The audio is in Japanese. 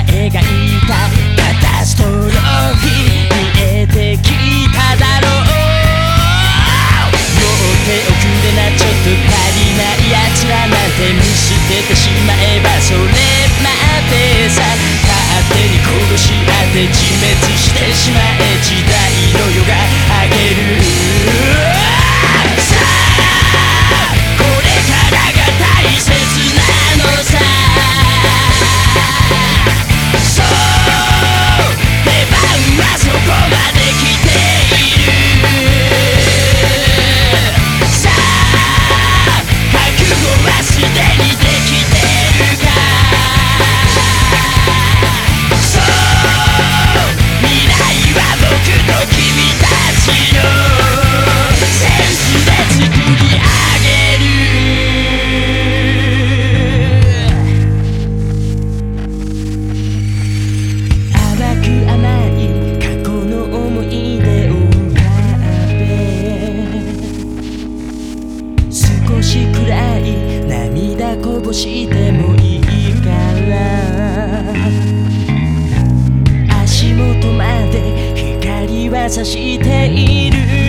映画どしてもいいから。足元まで光は差している。